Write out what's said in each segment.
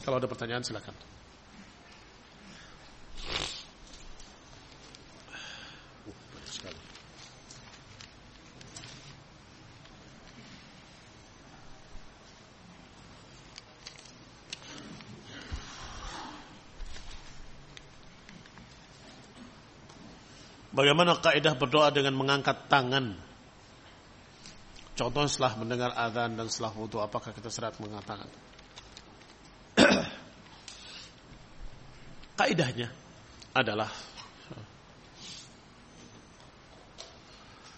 Kalau ada pertanyaan silakan. Bagaimana kaidah berdoa dengan mengangkat tangan? Contoh setelah mendengar azan dan setelah wudhu, apakah kita serat mengangkat tangan? Kaidahnya adalah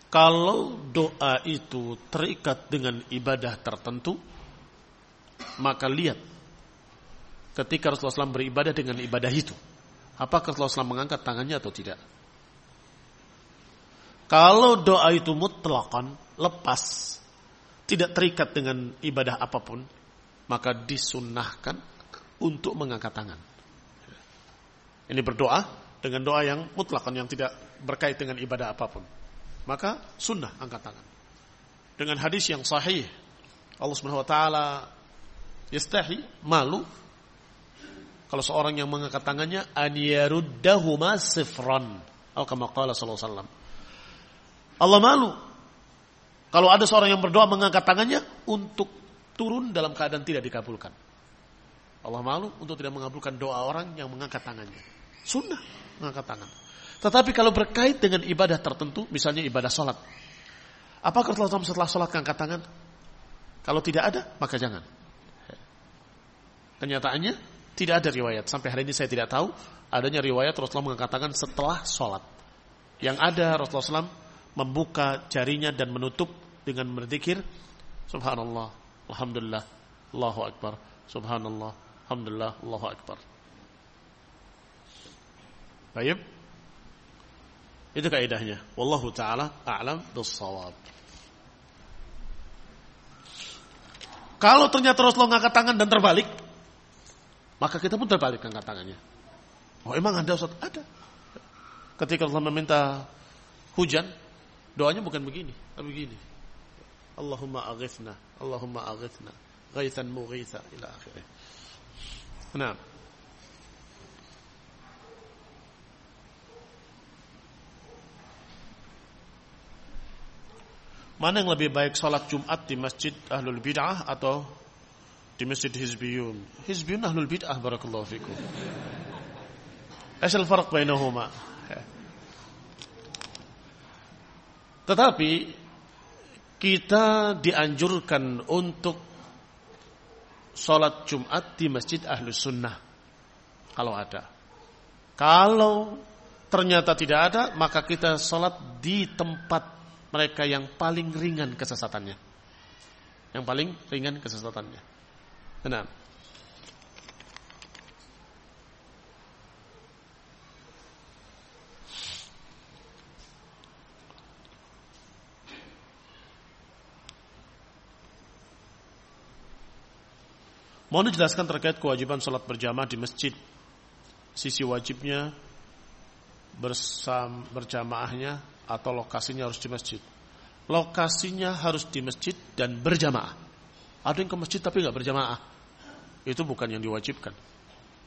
kalau doa itu terikat dengan ibadah tertentu, maka lihat ketika Rasulullah SAW beribadah dengan ibadah itu, apakah Rasulullah SAW mengangkat tangannya atau tidak? Kalau doa itu mutlakan, lepas, tidak terikat dengan ibadah apa pun, maka disunnahkan untuk mengangkat tangan. Ini berdoa dengan doa yang mutlakan yang tidak berkait dengan ibadah apa pun. Maka sunnah angkat tangan. Dengan hadis yang sahih, Allah Subhanahu wa taala yastahi malu kalau seorang yang mengangkat tangannya an yaruddahuma sifran atau kama qala sallallahu Allah malu. Kalau ada seorang yang berdoa mengangkat tangannya untuk turun dalam keadaan tidak dikabulkan. Allah malu untuk tidak mengabulkan doa orang yang mengangkat tangannya. Sunnah mengangkat tangan. Tetapi kalau berkait dengan ibadah tertentu, misalnya ibadah sholat. Apakah Rasulullah setelah sholat mengangkat tangan? Kalau tidak ada, maka jangan. Kenyataannya, tidak ada riwayat. Sampai hari ini saya tidak tahu adanya riwayat Rasulullah mengangkat tangan setelah sholat. Yang ada Rasulullah SAW membuka jarinya dan menutup dengan berzikir subhanallah alhamdulillah Allahu akbar subhanallah alhamdulillah Allahu akbar Baik itu kaidahnya wallahu taala a'lam bis-shawab Kalau ternyata Rasulullah ngangkat tangan dan terbalik, maka kita pun terbalik angkat tangannya. Oh emang ada Ustaz? Ada. Ketika Rasulullah meminta hujan, Doanya bukan begini, tapi begini. Allahumma aghithna, Allahumma aghithna, ghaithan mughitha ila akhirih. Nah. Mana yang lebih baik salat Jumat di Masjid Ahlul Bid'ah atau di Masjid Hizbiyun? Hizbiyun Ahlul Bid'ah barakallahu fikum. Asal farq bainahuma? Tetapi kita dianjurkan untuk sholat Jumat di masjid Ahlus Sunnah. Kalau ada. Kalau ternyata tidak ada, maka kita sholat di tempat mereka yang paling ringan kesesatannya. Yang paling ringan kesesatannya. Benar. Mohon dijelaskan terkait kewajiban sholat berjamaah di masjid. Sisi wajibnya bersam, berjamaahnya atau lokasinya harus di masjid. Lokasinya harus di masjid dan berjamaah. Ada yang ke masjid tapi nggak berjamaah. Itu bukan yang diwajibkan.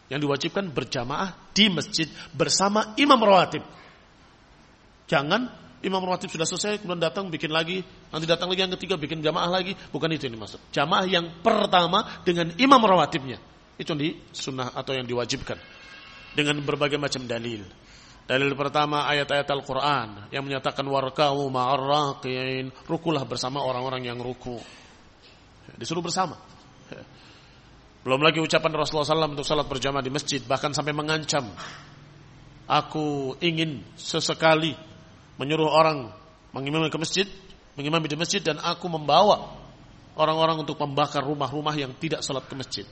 Yang diwajibkan berjamaah di masjid bersama imam rawatib. Jangan Imam rawatib sudah selesai, kemudian datang bikin lagi, nanti datang lagi yang ketiga bikin jamaah lagi, bukan itu yang dimaksud. Jamaah yang pertama dengan imam rawatibnya. Itu yang di sunnah atau yang diwajibkan. Dengan berbagai macam dalil. Dalil pertama ayat-ayat Al-Quran yang menyatakan warkau ma'arraqiin. Rukulah bersama orang-orang yang ruku. Disuruh bersama. Belum lagi ucapan Rasulullah SAW untuk salat berjamaah di masjid. Bahkan sampai mengancam. Aku ingin sesekali menyuruh orang mengimami ke masjid, mengimami di masjid dan aku membawa orang-orang untuk membakar rumah-rumah yang tidak sholat ke masjid.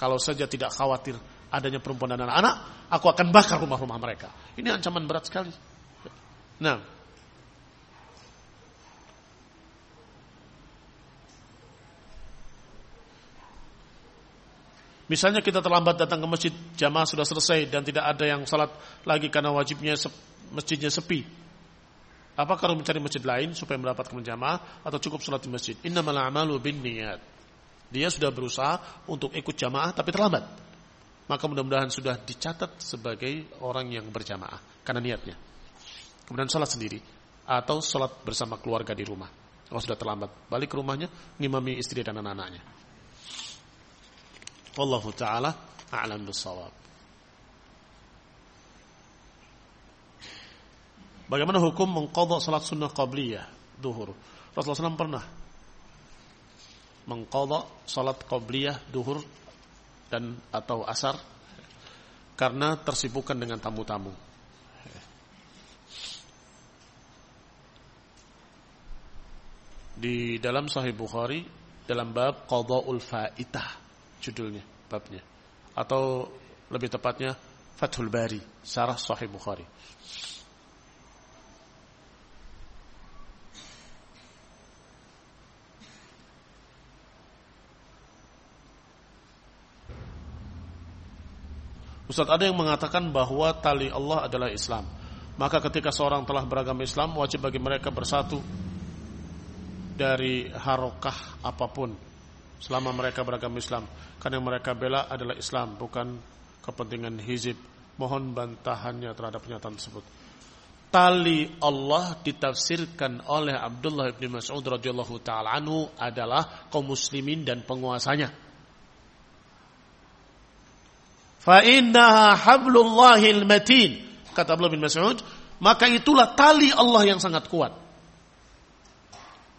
Kalau saja tidak khawatir adanya perempuan dan anak-anak, aku akan bakar rumah-rumah mereka. Ini ancaman berat sekali. Nah, Misalnya kita terlambat datang ke masjid, jamaah sudah selesai dan tidak ada yang salat lagi karena wajibnya masjidnya sepi. Apakah harus mencari masjid lain supaya mendapatkan jamaah atau cukup sholat di masjid? Innamal a'malu bin niat. Dia sudah berusaha untuk ikut jamaah tapi terlambat. Maka mudah-mudahan sudah dicatat sebagai orang yang berjamaah karena niatnya. Kemudian sholat sendiri atau sholat bersama keluarga di rumah. Kalau sudah terlambat, balik ke rumahnya, ngimami istri dan anak-anaknya. Wallahu taala a'lam bissawab. Bagaimana hukum mengkodok salat sunnah qabliyah duhur? Rasulullah SAW pernah mengkodok salat qabliyah duhur dan atau asar karena tersibukan dengan tamu-tamu. Di dalam Sahih Bukhari dalam bab qadaul faitah judulnya babnya atau lebih tepatnya Fathul Bari Sarah Sahih Bukhari Ustaz ada yang mengatakan bahwa tali Allah adalah Islam. Maka ketika seorang telah beragama Islam wajib bagi mereka bersatu dari harokah apa pun selama mereka beragama Islam. Karena yang mereka bela adalah Islam, bukan kepentingan hizib. Mohon bantahannya terhadap pernyataan tersebut. Tali Allah ditafsirkan oleh Abdullah bin Mas'ud radhiyallahu taala anhu adalah kaum muslimin dan penguasanya. Fa innaha hablullahil matin kata Abdullah bin Mas'ud, maka itulah tali Allah yang sangat kuat.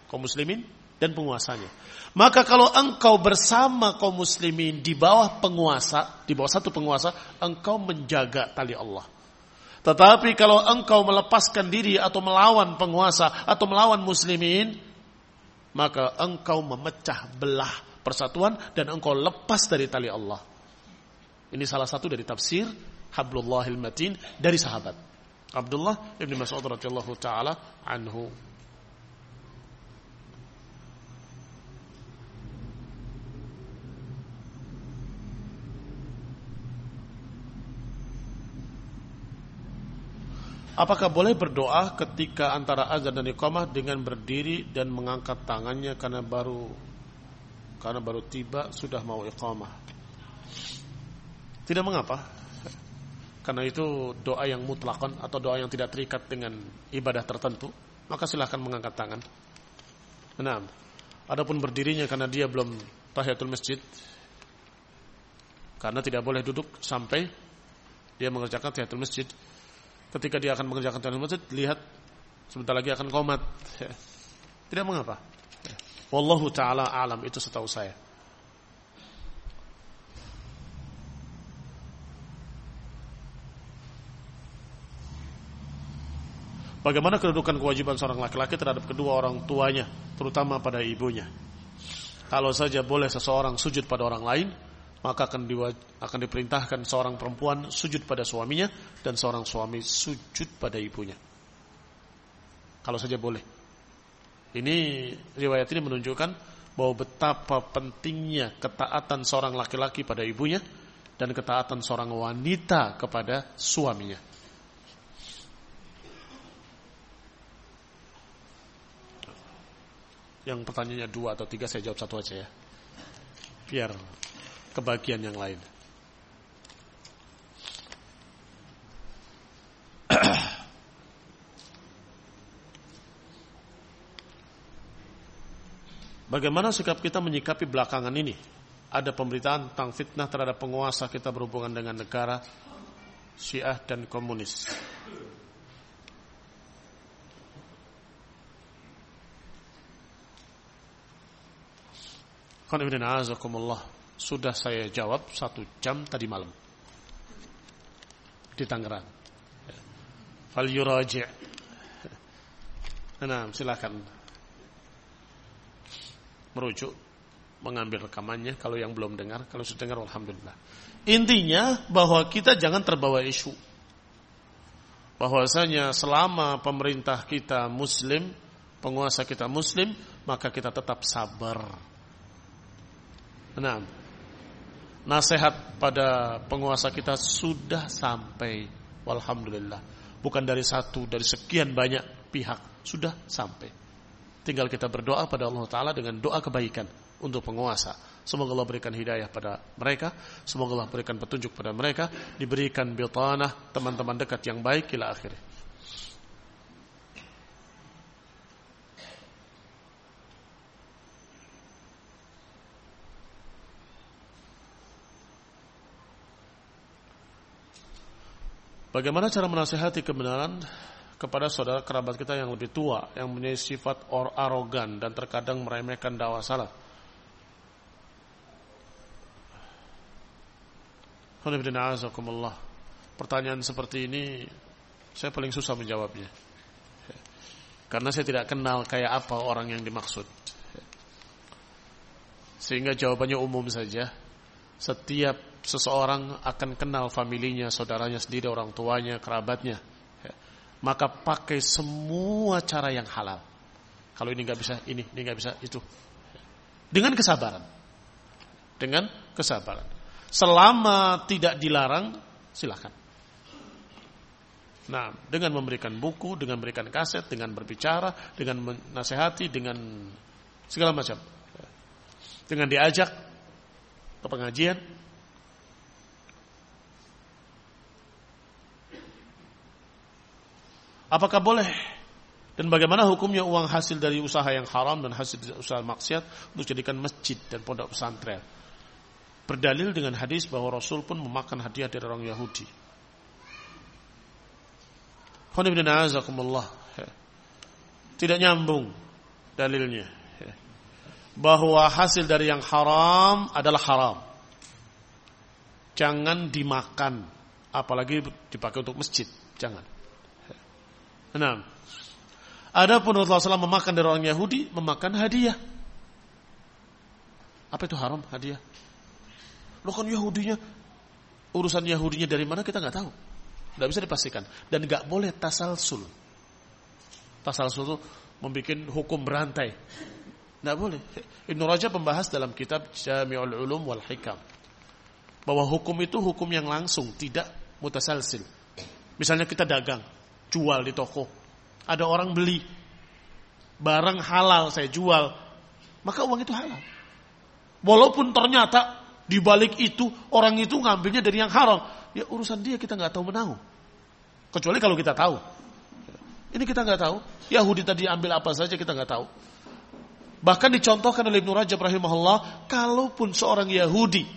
Kaum muslimin dan penguasanya. Maka kalau engkau bersama kaum muslimin di bawah penguasa, di bawah satu penguasa, engkau menjaga tali Allah. Tetapi kalau engkau melepaskan diri atau melawan penguasa atau melawan muslimin, maka engkau memecah belah persatuan dan engkau lepas dari tali Allah. Ini salah satu dari tafsir Hablullahil Matin dari sahabat Abdullah ibn Mas'ud radhiyallahu taala anhu. Apakah boleh berdoa ketika antara azan dan iqamah dengan berdiri dan mengangkat tangannya karena baru karena baru tiba sudah mau iqamah? Tidak mengapa. Karena itu doa yang mutlakon atau doa yang tidak terikat dengan ibadah tertentu, maka silahkan mengangkat tangan. Nah, adapun berdirinya karena dia belum tahiyatul masjid, karena tidak boleh duduk sampai dia mengerjakan tahiyatul masjid, ketika dia akan mengerjakan tahiyatul masjid lihat sebentar lagi akan komat tidak mengapa. Wallahu taala alam itu setahu saya Bagaimana kedudukan kewajiban seorang laki-laki terhadap kedua orang tuanya, terutama pada ibunya? Kalau saja boleh seseorang sujud pada orang lain, maka akan akan diperintahkan seorang perempuan sujud pada suaminya dan seorang suami sujud pada ibunya. Kalau saja boleh. Ini riwayat ini menunjukkan bahwa betapa pentingnya ketaatan seorang laki-laki pada ibunya dan ketaatan seorang wanita kepada suaminya. Yang pertanyaannya dua atau tiga saya jawab satu aja ya. Biar kebagian yang lain. Bagaimana sikap kita menyikapi belakangan ini? Ada pemberitaan tentang fitnah terhadap penguasa kita berhubungan dengan negara Syiah dan komunis. Azakumullah sudah saya jawab satu jam tadi malam di Tangerang. Fal yuraji'. Nah, silakan merujuk mengambil rekamannya kalau yang belum dengar, kalau sudah dengar alhamdulillah. Intinya bahwa kita jangan terbawa isu. Bahwasanya selama pemerintah kita muslim, penguasa kita muslim, maka kita tetap sabar. Nah, nasihat pada penguasa kita sudah sampai. Walhamdulillah. Bukan dari satu dari sekian banyak pihak. Sudah sampai. Tinggal kita berdoa pada Allah taala dengan doa kebaikan untuk penguasa. Semoga Allah berikan hidayah pada mereka, semoga Allah berikan petunjuk pada mereka, diberikan bitanah teman-teman dekat yang baik ila akhir. Bagaimana cara menasehati kebenaran kepada saudara kerabat kita yang lebih tua, yang punya sifat or arogan dan terkadang meremehkan dakwah salaf? Pertanyaan seperti ini saya paling susah menjawabnya. Karena saya tidak kenal kayak apa orang yang dimaksud. Sehingga jawabannya umum saja. Setiap seseorang akan kenal familinya, saudaranya sendiri, orang tuanya, kerabatnya. Maka pakai semua cara yang halal. Kalau ini nggak bisa, ini, ini nggak bisa, itu. Dengan kesabaran. Dengan kesabaran. Selama tidak dilarang, silahkan. Nah, dengan memberikan buku, dengan memberikan kaset, dengan berbicara, dengan menasehati, dengan segala macam. Dengan diajak ke pengajian. Apakah boleh dan bagaimana hukumnya uang hasil dari usaha yang haram dan hasil dari usaha maksiat untuk jadikan masjid dan pondok pesantren? Berdalil dengan hadis bahwa Rasul pun memakan hadiah dari orang Yahudi. Tidak nyambung dalilnya. Bahwa hasil dari yang haram adalah haram. Jangan dimakan. Apalagi dipakai untuk masjid. Jangan. Nah, Adapun Rasulullah SAW memakan dari orang Yahudi, memakan hadiah. Apa itu haram hadiah? Lo kan Yahudinya urusan Yahudinya dari mana kita nggak tahu. Nggak bisa dipastikan dan nggak boleh tasalsul. Tasalsul itu membuat hukum berantai. Nggak boleh. Ibnu Rajab membahas dalam kitab Jami'ul Ulum wal Hikam bahwa hukum itu hukum yang langsung, tidak mutasalsil. Misalnya kita dagang, jual di toko. Ada orang beli barang halal saya jual, maka uang itu halal. Walaupun ternyata di balik itu orang itu ngambilnya dari yang haram. Ya urusan dia kita nggak tahu menahu. Kecuali kalau kita tahu. Ini kita nggak tahu. Yahudi tadi ambil apa saja kita nggak tahu. Bahkan dicontohkan oleh Ibnu Rajab rahimahullah, kalaupun seorang Yahudi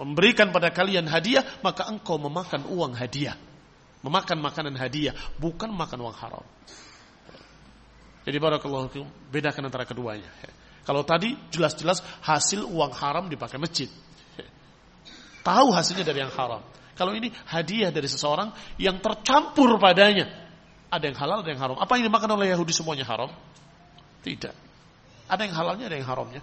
memberikan pada kalian hadiah, maka engkau memakan uang hadiah. Memakan makanan hadiah, bukan makan uang haram. Jadi barakallahu bedakan antara keduanya. Kalau tadi jelas-jelas hasil uang haram dipakai masjid. Tahu hasilnya dari yang haram. Kalau ini hadiah dari seseorang yang tercampur padanya. Ada yang halal, ada yang haram. Apa yang dimakan oleh Yahudi semuanya haram? Tidak. Ada yang halalnya, ada yang haramnya.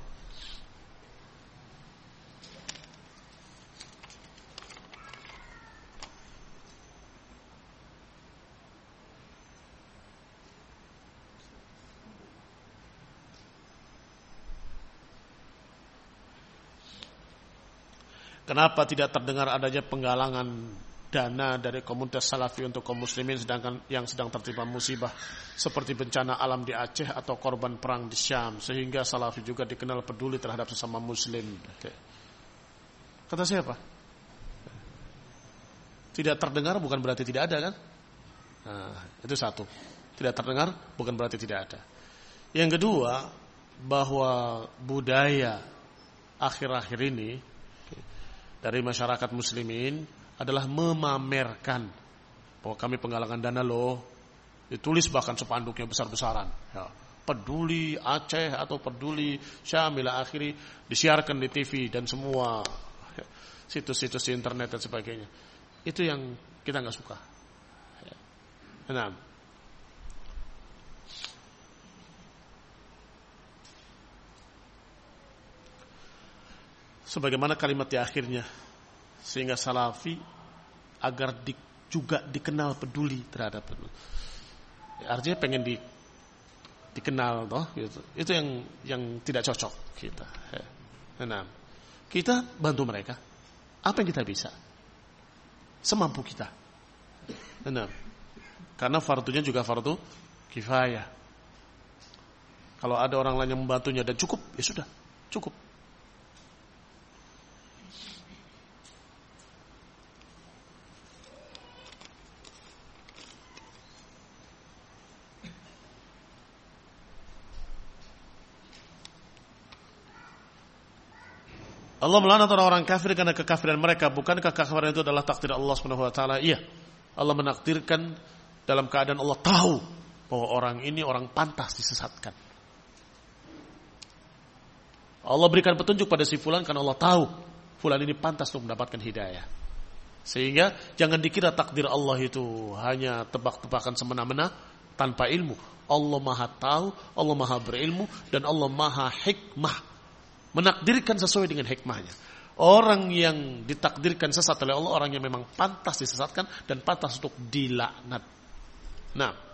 Kenapa tidak terdengar adanya penggalangan dana dari komunitas salafi untuk kaum muslimin sedangkan yang sedang tertimpa musibah seperti bencana alam di Aceh atau korban perang di Syam sehingga salafi juga dikenal peduli terhadap sesama muslim. Kata siapa? Tidak terdengar bukan berarti tidak ada kan? Nah, itu satu. Tidak terdengar bukan berarti tidak ada. Yang kedua, bahwa budaya akhir-akhir ini dari masyarakat muslimin adalah memamerkan. Bahwa kami penggalangan dana loh. Ditulis bahkan sepanduknya besar-besaran. Ya. peduli Aceh atau peduli Syamila akhiri disiarkan di TV dan semua ya, situs-situs di internet dan sebagainya. Itu yang kita nggak suka. Ya. nah. Sebagaimana kalimat di akhirnya sehingga salafi agar di, juga dikenal peduli terhadap. Ya, artinya pengen di, dikenal toh gitu. Itu yang yang tidak cocok kita. Ya. Nah, kita bantu mereka apa yang kita bisa semampu kita. Nah, karena fardunya juga fardu kifayah. Kalau ada orang lain yang membantunya dan cukup, ya sudah, cukup. Allah melaknat orang-orang kafir karena kekafiran mereka. Bukankah kekafiran itu adalah takdir Allah Subhanahu wa taala? Iya. Allah menakdirkan dalam keadaan Allah tahu bahwa orang ini orang pantas disesatkan. Allah berikan petunjuk pada si fulan karena Allah tahu fulan ini pantas untuk mendapatkan hidayah. Sehingga jangan dikira takdir Allah itu hanya tebak-tebakan semena-mena tanpa ilmu. Allah Maha tahu, Allah Maha berilmu dan Allah Maha hikmah. Menakdirkan sesuai dengan hikmahnya. Orang yang ditakdirkan sesat oleh Allah orang yang memang pantas disesatkan dan pantas untuk dilaknat. Nah,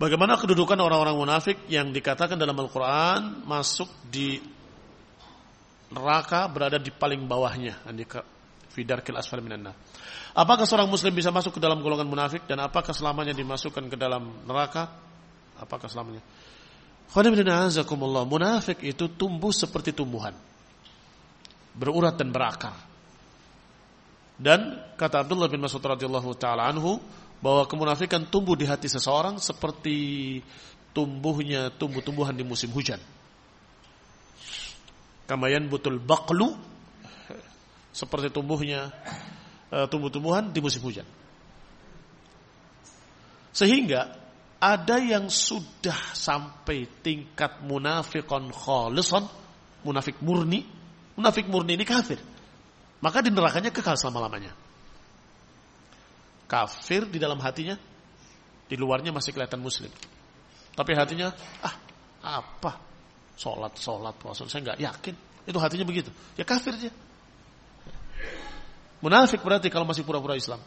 Bagaimana kedudukan orang-orang munafik yang dikatakan dalam Al-Quran masuk di neraka berada di paling bawahnya. Fidarkil asfal minanna. Apakah seorang muslim bisa masuk ke dalam golongan munafik dan apakah selamanya dimasukkan ke dalam neraka? Apakah selamanya? Munafik itu tumbuh seperti tumbuhan. Berurat dan berakar. Dan kata Abdullah bin Mas'ud radhiyallahu taala anhu, bahwa kemunafikan tumbuh di hati seseorang seperti tumbuhnya tumbuh-tumbuhan di musim hujan. Kamayan butul baklu seperti tumbuhnya uh, tumbuh-tumbuhan di musim hujan. Sehingga ada yang sudah sampai tingkat munafikon khalisan, munafik murni, munafik murni ini kafir. Maka di nerakanya kekal selama-lamanya kafir di dalam hatinya, di luarnya masih kelihatan muslim. Tapi hatinya, ah apa, sholat, sholat, puasa, saya nggak yakin. Itu hatinya begitu. Ya kafir dia. Munafik berarti kalau masih pura-pura Islam.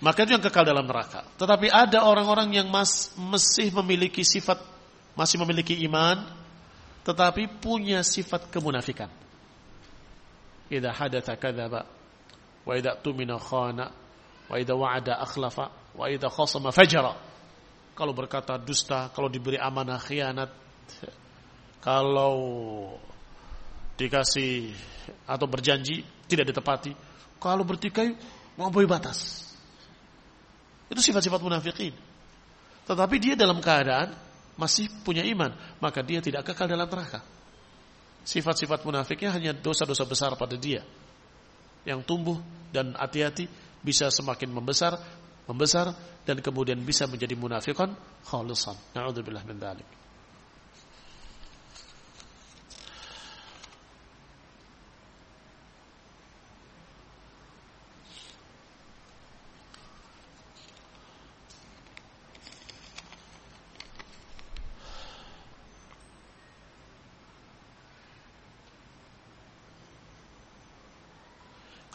Maka itu yang kekal dalam neraka. Tetapi ada orang-orang yang mas, masih memiliki sifat, masih memiliki iman, tetapi punya sifat kemunafikan. Idza hadatha kadzaba wa idza tumina khana Wa idza wa'ada akhlafa wa idza khasama fajara. Kalau berkata dusta, kalau diberi amanah khianat, kalau dikasih atau berjanji tidak ditepati, kalau bertikai melampaui batas. Itu sifat-sifat munafikin. Tetapi dia dalam keadaan masih punya iman, maka dia tidak kekal dalam neraka. Sifat-sifat munafiknya hanya dosa-dosa besar pada dia yang tumbuh dan hati-hati bisa semakin membesar, membesar dan kemudian bisa menjadi munafikan khalisan. Na'udzubillah min dzalik.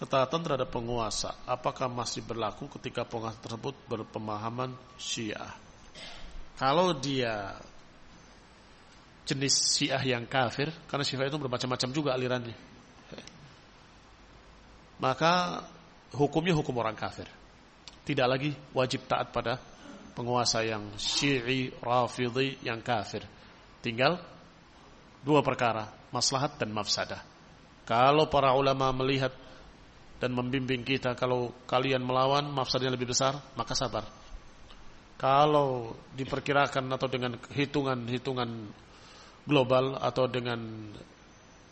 Ketaatan terhadap penguasa apakah masih berlaku ketika penguasa tersebut berpemahaman Syiah? Kalau dia jenis Syiah yang kafir, karena Syiah itu bermacam-macam juga alirannya. Maka hukumnya hukum orang kafir. Tidak lagi wajib taat pada penguasa yang Syi'i, Rafidhi yang kafir. Tinggal dua perkara, maslahat dan mafsadah. Kalau para ulama melihat dan membimbing kita. Kalau kalian melawan mafsadnya lebih besar maka sabar. Kalau diperkirakan atau dengan hitungan-hitungan global atau dengan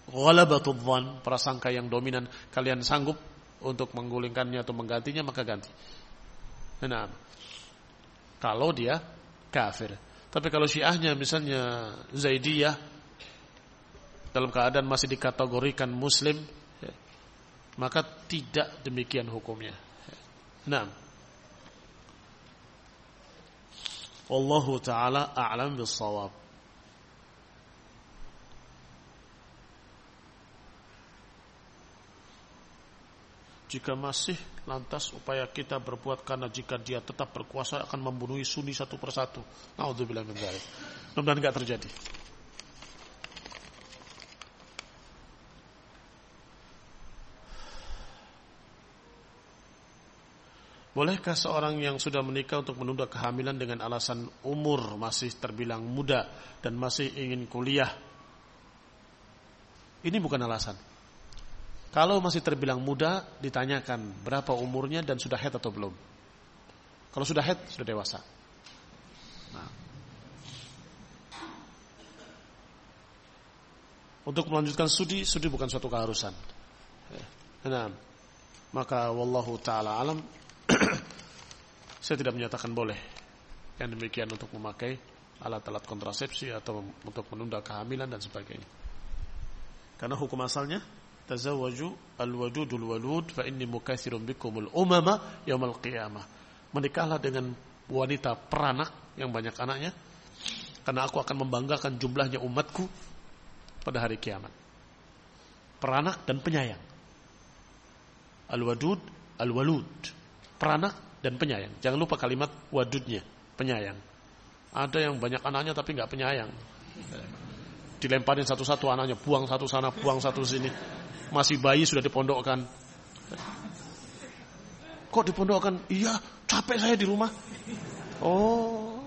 ghalabatul dhan prasangka yang dominan kalian sanggup untuk menggulingkannya atau menggantinya maka ganti. Nah kalau dia kafir. Tapi kalau syiahnya misalnya Zaidiyah dalam keadaan masih dikategorikan muslim maka tidak demikian hukumnya. Nah, Wallahu taala a'lam bissawab. Jika masih lantas upaya kita berbuat karena jika dia tetap berkuasa akan membunuh Sunni satu persatu. Nauzubillah min dzalik. Mudah-mudahan enggak terjadi. Bolehkah seorang yang sudah menikah untuk menunda kehamilan dengan alasan umur masih terbilang muda dan masih ingin kuliah? Ini bukan alasan. Kalau masih terbilang muda, ditanyakan berapa umurnya dan sudah head atau belum. Kalau sudah head, sudah dewasa. Nah. Untuk melanjutkan studi, studi bukan suatu keharusan. Nah, maka wallahu taala alam saya tidak menyatakan boleh yang demikian untuk memakai alat-alat kontrasepsi atau untuk menunda kehamilan dan sebagainya. Karena hukum asalnya tazawwaju al-wadudul walud fa inni mukatsirun bikumul umama yaumal qiyamah. Menikahlah dengan wanita peranak yang banyak anaknya karena aku akan membanggakan jumlahnya umatku pada hari kiamat. Peranak dan penyayang. Al-wadud, al-walud. Peranak dan penyayang. Jangan lupa kalimat wadudnya, penyayang. Ada yang banyak anaknya tapi nggak penyayang. Dilemparin satu-satu anaknya, buang satu sana, buang satu sini. Masih bayi sudah dipondokkan. Kok dipondokkan? Iya, capek saya di rumah. Oh.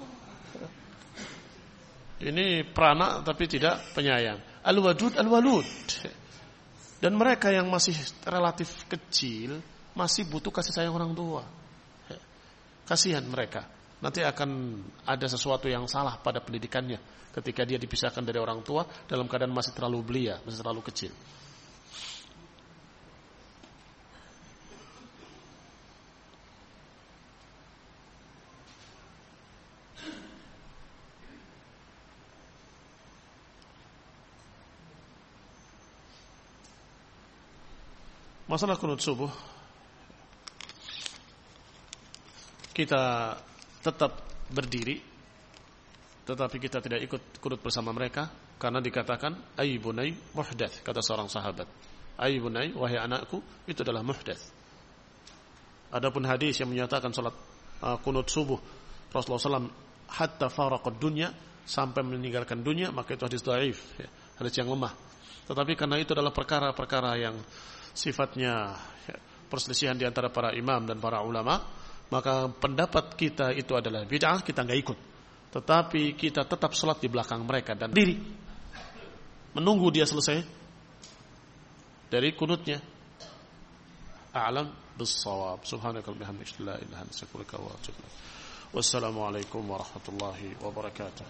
Ini peranak tapi tidak penyayang. Al-wadud al-walud. Dan mereka yang masih relatif kecil masih butuh kasih sayang orang tua. Kasihan mereka. Nanti akan ada sesuatu yang salah pada pendidikannya ketika dia dipisahkan dari orang tua dalam keadaan masih terlalu belia, masih terlalu kecil. Masalah kunut subuh kita tetap berdiri tetapi kita tidak ikut kunut bersama mereka karena dikatakan aibunai muhdats kata seorang sahabat. Aibunai wahai anakku itu adalah muhdats. Adapun hadis yang menyatakan salat uh, kunut subuh Rasulullah SAW hatta faraqad dunya sampai meninggalkan dunia maka itu hadis dhaif ya, hadis yang lemah. Tetapi karena itu adalah perkara-perkara yang sifatnya ya, perselisihan di antara para imam dan para ulama, maka pendapat kita itu adalah bid'ah, kita nggak ikut. Tetapi kita tetap sholat di belakang mereka dan diri menunggu dia selesai dari kunutnya. A'lam bis-shawab. Wa. Wassalamualaikum warahmatullahi wabarakatuh.